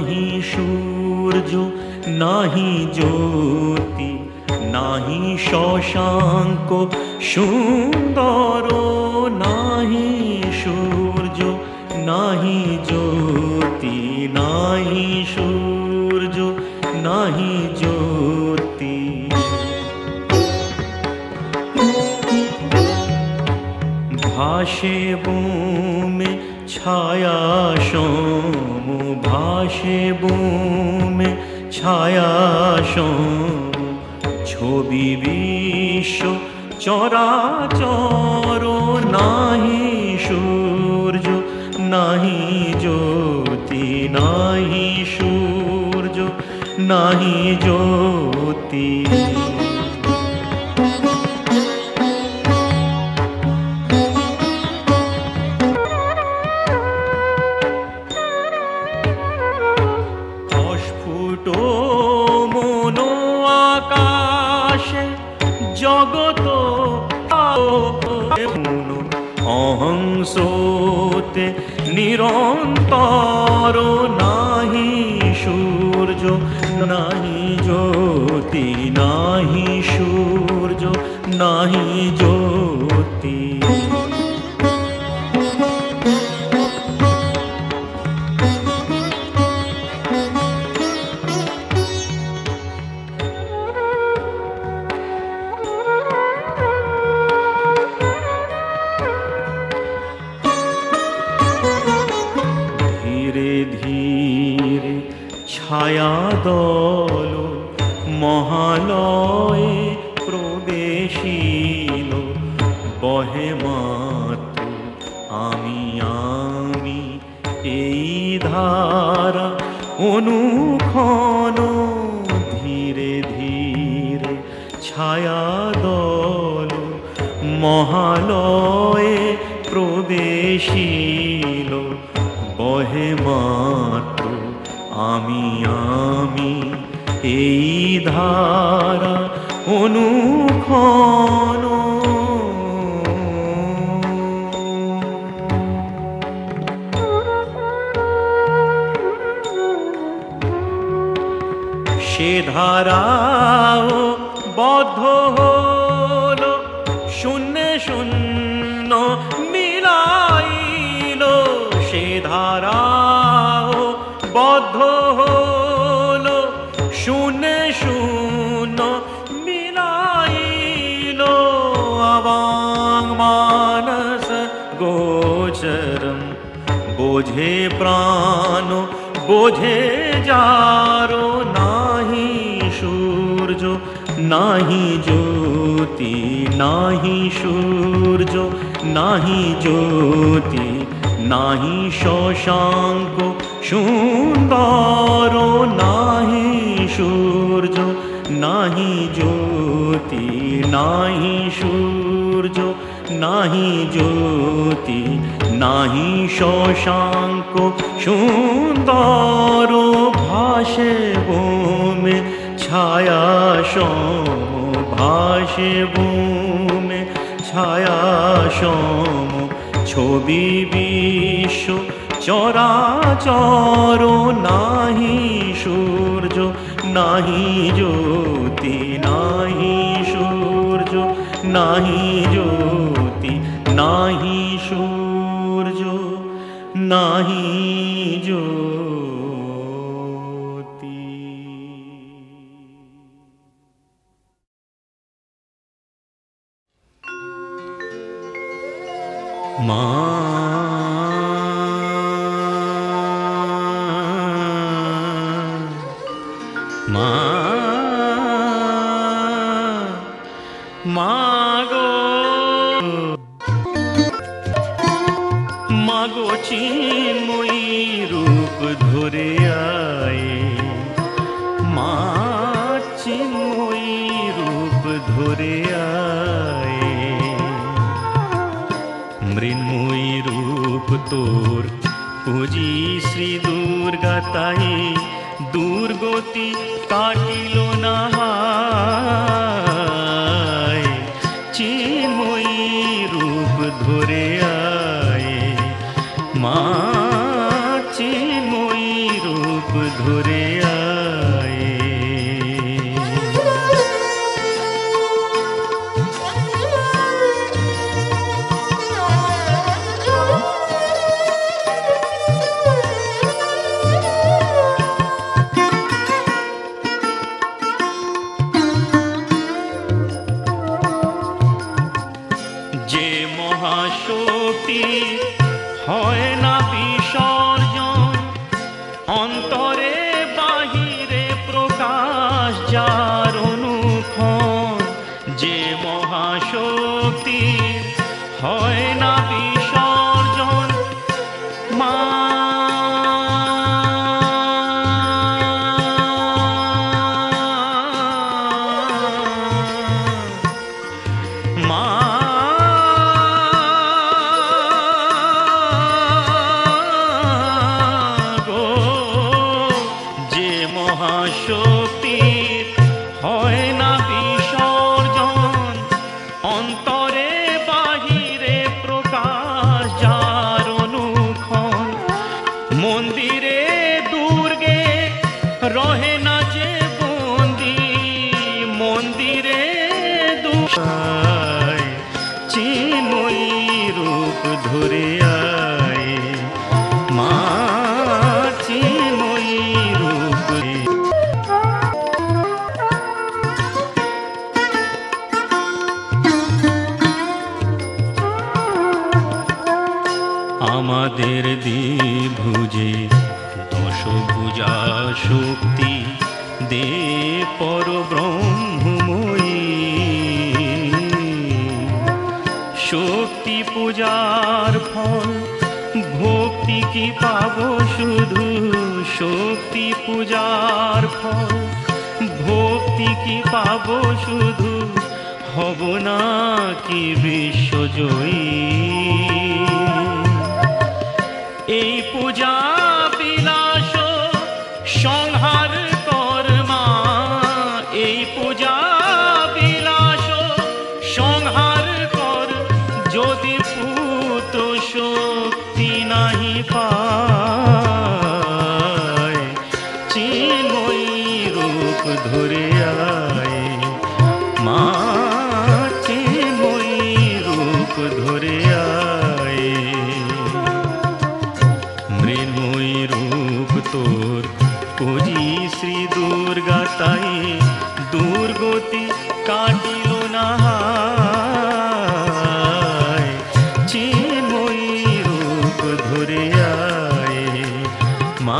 নাহি সূর্য নাহি জ্যোতি নাহি শশাঙ্ক সুন্দর নাহি সূর্য নাহি জ্যোতি নাহি সূর্য নাহি জ্যোতি ভাসে বুমে ছায়া সোম ভাসে বুমে ছায়া ছবি বিশ্ব চরাচর নাহি সূর্য নাহি জ্যোতি নাহি সূর্য নাহি জ্যোতি। অহংসোতে নিরন্তর নাহি সূর্য নাহি জ্যোতি নাহি সূর্য নাহি জ্যোতি। ছায়া দল, মহালয়ে প্রবেশিল, বহে মাত্র আমি আমি, এই ধারা অনুক্ষণ ধীরে ধীরে ছায়া দল, মহালয়ে প্রবেশিল, বহে মাত্র আমি আমি এই ধারা অনুখন সে ধারাও বোঝে প্রাণ, বোঝে যারো নাহি সূর্য, নাহি জ্যোতি, নাহি সূর্য, নাহি জ্যোতি, নাহি শশাঙ্ক, সুন্দর নাহি সূর্য, নাহি জ্যোতি, নাহি সূর্য, নাহি জ্যোতি নাহি শশাঙ্ক সুন্দর ভাসে বোমে ছায়া সম ভাসে বোমে ছায়া সম ছবি বিশ্ব চরাচর নাহি সূর্য, নাহি জ্যোতি, নাহি সূর্য, নাহি জ্যোতি। নাহি জ্যোতি। মা। মা। চিন্ময়ী রূপ ধরে আয়। মা চিন্ময়ী রূপ ধরে আয়। মৃন্ময়ী রূপ তোর পুজি শ্রী দুর্গা দুর্গতি কাটিল না শক্তি হয় না show. পূজার ফল। ভক্তি কি পাব শুধু শক্তি পূজার ফল? ভক্তি কি পাব শুধু হব না কি বিশ্বজয়ী? পুত শক্তি নাহি পা मा